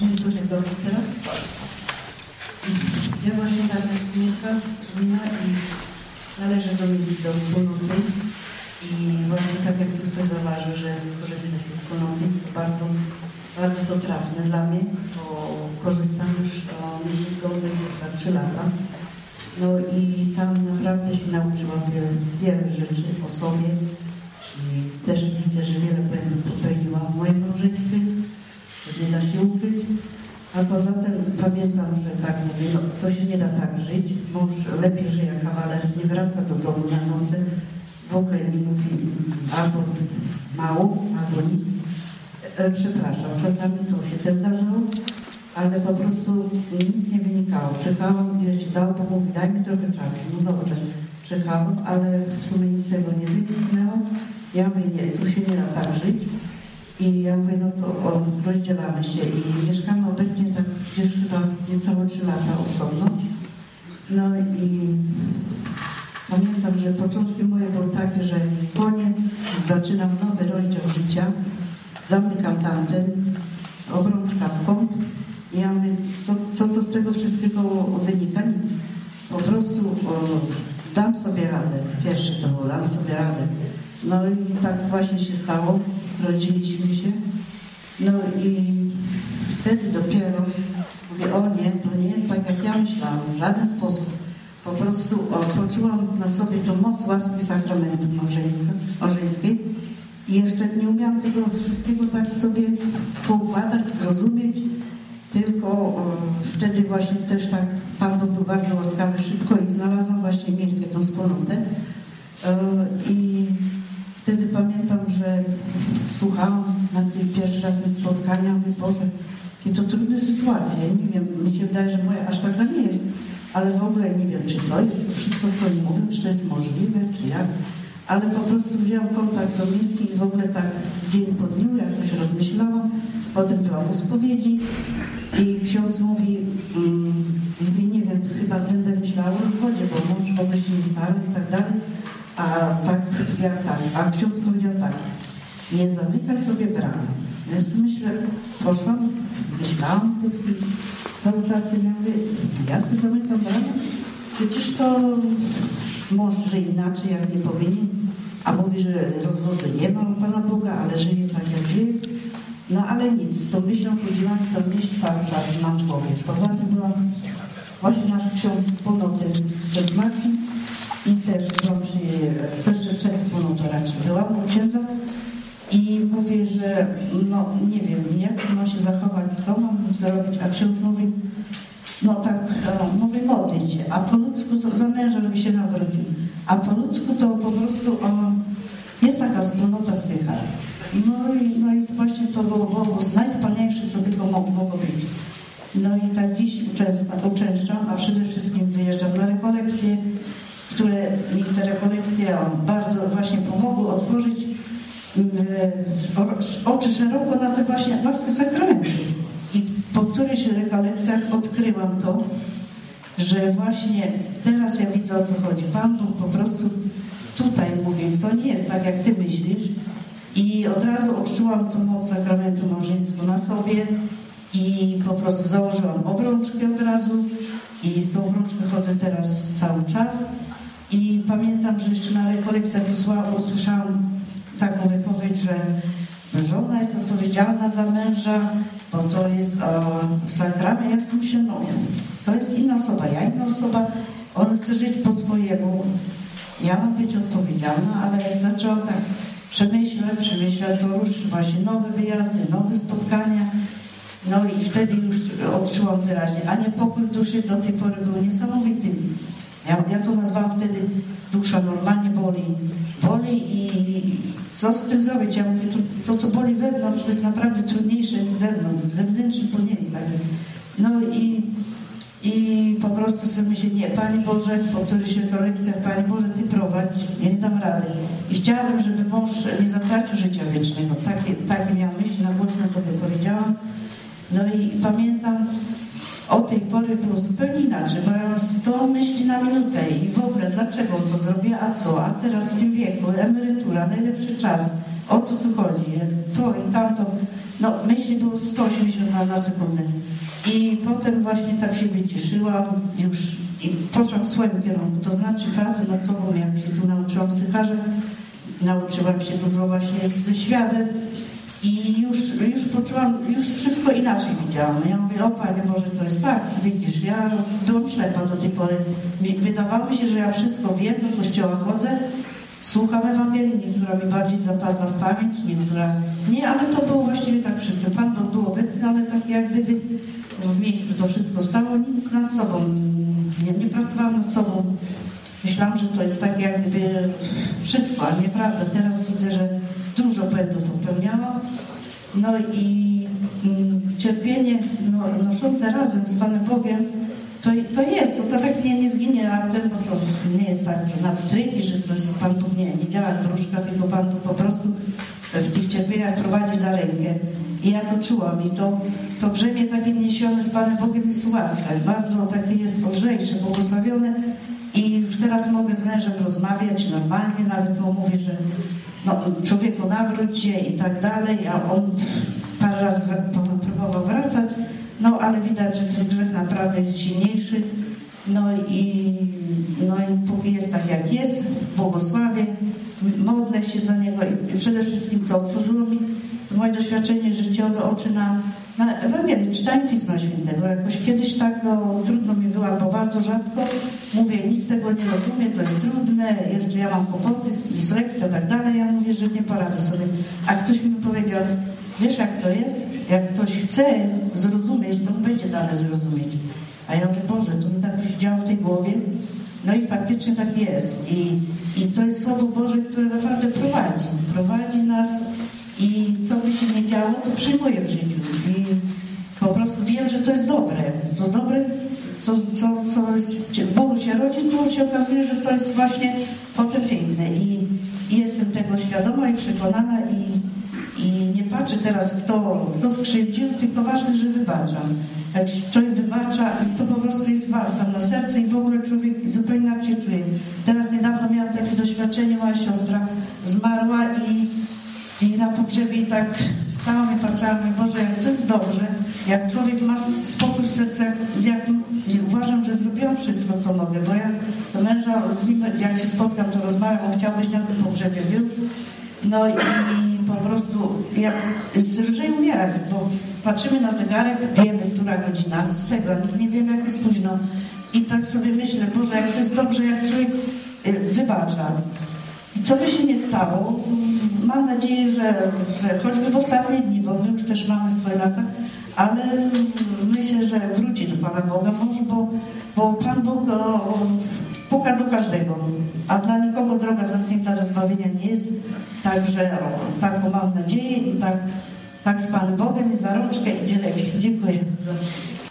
Nie słyszę dobrze teraz? Ja właśnie Mirka wspomina i należę do do wspólnoty i właśnie tak jak tu ktoś zauważył, że korzystać ze wspólnoty, to bardzo, bardzo to trafne dla mnie, bo korzystam już o Mirko będzie chyba 3 lata. No i tam naprawdę się nauczyłam wiele, wiele rzeczy o sobie i też widzę, że wiele błędów popełniłam w moim małżeństwie, to nie da się ukryć. A poza tym pamiętam, że tak mówię, no, to się nie da tak żyć. Mąż lepiej żyje kawaler, nie wraca do domu na nocy, w ogóle nie mówi albo mało, albo nic. E, przepraszam, czasami to się też zdarzało, ale po prostu nic nie wynikało. Czekałam, ile się dało, bo mówi, daj mi trochę czasu. No dobrze, czekałam, ale w sumie nic tego nie wyniknęło. Ja mówię, nie, tu się nie da tak żyć. I ja mówię, no to rozdzielamy się i mieszkamy obecnie tak gdzieś chyba niecałe trzy lata osobno. No i pamiętam, że początki moje były takie, że koniec, zaczynam nowy rozdział życia, zamykam tamten, obrączka w kąt i ja mówię, co, co to z tego wszystkiego wynika? Nic. Po prostu o, dam sobie radę. Pierwszy to dam sobie radę. No i tak właśnie się stało rodziliśmy się. No i wtedy dopiero mówię, o nie, to nie jest tak, jak ja myślałam, w żaden sposób. Po prostu o, poczułam na sobie tą moc łaski sakramentu małżeńskiej i jeszcze nie umiałam tego wszystkiego tak sobie poukładać, zrozumieć, tylko o, wtedy właśnie też tak Pan był bardzo łaskawy szybko i znalazłam właśnie Mirkę, tą wspólnotę. E, I wtedy pamiętam, że słuchałam na pierwszy raz spotkania, mówię, Boże, jakie to trudne sytuacje. Nie wiem, mi się wydaje, że moja aż taka nie jest, ale w ogóle nie wiem, czy to jest wszystko, co oni mówią, czy to jest możliwe, czy jak. Ale po prostu wzięłam kontakt do Mirki i w ogóle tak dzień po dniu jakoś rozmyślałam. Potem byłam u spowiedzi i ksiądz mówi, mm, mówi, nie wiem, chyba będę myślała o rozwodzie, bo mąż w ogóle się nie stary i tak dalej. A tak, ja tak, a ksiądz powiedział tak, nie zamykaj sobie bramy. Ja sobie myślę, poszłam, myślałam cały czas i ja mówię, ja sobie zamykam bramę? Przecież to może inaczej, jak nie powinien. A mówi, że rozwodu nie ma u Pana Boga, ale żyje tak, jak żyje. No ale nic, to myślą chodziłam i to myśl cały czas mam w. Poza tym byłam właśnie nasz ksiądz wspólnoty przed Marcin i też byłam przy, też część wspólnota raczej. Byłam u księdza i mówię, że no nie wiem, jak ma się zachować, co mam zrobić, a ksiądz mówi, no tak, no, mówi modlić się, a po ludzku za męża, żeby się nawrócił. A po ludzku to po prostu on, jest taka wspólnota sycha. No i, no i właśnie to było, było najwspanialsze, co tylko mogło, być. No i tak dziś uczęszczam, a przede wszystkim wyjeżdżam na rekolekcje, które mi te rekolekcje bardzo właśnie pomogły otworzyć mm, oczy szeroko na te właśnie łaskę sakramentu. Po którychś rekolekcjach odkryłam to, że właśnie teraz ja widzę o co chodzi. Pan Bóg po prostu tutaj mówi, to nie jest tak jak ty myślisz. I od razu odczułam tą moc sakramentu małżeństwa na sobie i po prostu założyłam obrączkę od razu i z tą obrączką chodzę teraz cały czas. I pamiętam, że jeszcze na rekolekcjach usłyszałam taką wypowiedź, że żona jest odpowiedzialna za męża, bo to jest o, sakrament. Ja sobie myślę, no to jest inna osoba, ja inna osoba, on chce żyć po swojemu. Ja mam być odpowiedzialna, ale jak zaczęłam tak przemyślać, przemyślać, co już właśnie nowe wyjazdy, nowe spotkania, no i wtedy już odczułam wyraźnie, a niepokój w duszy do tej pory był niesamowity. Ja, ja to nazwałam wtedy dusza normalnie boli. Boli i co z tym zrobić? Ja mówię, to, to co boli wewnątrz, to jest naprawdę trudniejsze niż zewnątrz. Zewnętrzny to nie jest tak. No i, i po prostu sobie myślę, nie, Panie Boże, po których się kolekcjach, Panie Boże, Ty prowadź, ja nie dam rady. I chciałabym, żeby mąż nie zatracił życia wiecznego. Takie, takie miałam myśl, na głośno tobie powiedziałam. No i pamiętam, od tej pory było zupełnie inaczej, mam 100 myśli na minutę i w ogóle dlaczego to zrobię, a co, a teraz w tym wieku, emerytura, najlepszy czas. o co tu chodzi, to i tamto. No myśli było 180 na, sekundę. I potem właśnie tak się wyciszyłam już i poszłam w swoim kierunku, to znaczy pracę nad sobą, jak się tu nauczyłam psycharza, nauczyłam się dużo właśnie ze świadectw i już, już poczułam, już wszystko inaczej widziałam. Ja mówię, o Panie Boże, to jest tak, widzisz, ja byłam ślepa do tej pory. Wydawało mi się, że ja wszystko wiem, do kościoła chodzę, słucham Ewangelii, niektóra mi bardziej zapadła w pamięć, niektóra nie, ale to było właściwie tak wszystko. Pan Bóg był obecny, ale tak jak gdyby w miejscu to wszystko stało, nic nad sobą, nie, nie pracowałam nad sobą. Myślałam, że to jest tak jak gdyby wszystko, a nieprawda. Teraz widzę, że dużo błędów popełniałam. No i mm, cierpienie no, noszące razem z Panem Bogiem, to, to jest, to, to tak nie, nie zginie raptem, bo to nie jest tak na pstryki, że to jest Pan Bóg nie, nie działa wróżka, tylko Pan Bóg po prostu w tych cierpieniach prowadzi za rękę. I ja to czułam i to, to brzemię takie niesione z Panem Bogiem jest łatwe, bardzo takie jest lżejsze, błogosławione i już teraz mogę z mężem rozmawiać normalnie, nawet mu mówię, że no, człowieku nawróć się i tak dalej, a on parę razy próbował wracać, no ale widać, że ten grzech naprawdę jest silniejszy, no i, no i póki jest tak jak jest, błogosławię, modlę się za niego i przede wszystkim co otworzyło mi moje doświadczenie życiowe, oczy na, na Ewangelię, czytanie Pisma Świętego. Jakoś kiedyś tak no, trudno mi było, albo bardzo rzadko. Mówię, nic tego nie rozumiem, to jest trudne, jeszcze ja mam kłopoty, dyslekcja i tak dalej. Ja mówię, że nie poradzę sobie. A ktoś mi powiedział, wiesz jak to jest? Jak ktoś chce zrozumieć, to będzie dane zrozumieć. A ja mówię, Boże, to mi tak się działo w tej głowie. No i faktycznie tak jest. I, I to jest Słowo Boże, które naprawdę prowadzi. Prowadzi nas i co by się nie działo, to przyjmuję w życiu. I po prostu wiem, że to jest dobre. To dobre, co, co, co Bogu się rodzi, to się okazuje, że to jest właśnie piękne. I, I jestem tego świadoma i przekonana i, i nie patrzę teraz, kto, kto skrzywdził, tylko ważne, że wybaczam. Jak człowiek wybacza, to po prostu jest balsam na serce i w ogóle człowiek zupełnie inaczej czuje. Teraz niedawno miałam takie doświadczenie, moja siostra zmarła i i na pogrzebie tak stałam i patrzyłam, Boże, jak to jest dobrze, jak człowiek ma spokój w sercu, jak, uważam, że zrobiłam wszystko, co mogę, bo ja do męża, jak się spotkam, to rozmawiam, on chciał, być na tym pogrzebie był. No i po prostu ja lżej umierać, bo patrzymy na zegarek, wiemy, która godzina, z tego, nie wiemy, jak jest późno. I tak sobie myślę, Boże, jak to jest dobrze, jak człowiek y, wybacza. I co by się nie stało, mam nadzieję, że, że choćby w ostatnie dni, bo my już też mamy swoje lata, ale myślę, że wróci do Pana Boga mąż, bo, bo Pan Bóg puka do każdego, a dla nikogo droga zamknięta ze zbawienia nie jest. Także o, taką mam nadzieję i tak, tak z Panem Bogiem i za rączkę idzie lepiej. Dziękuję.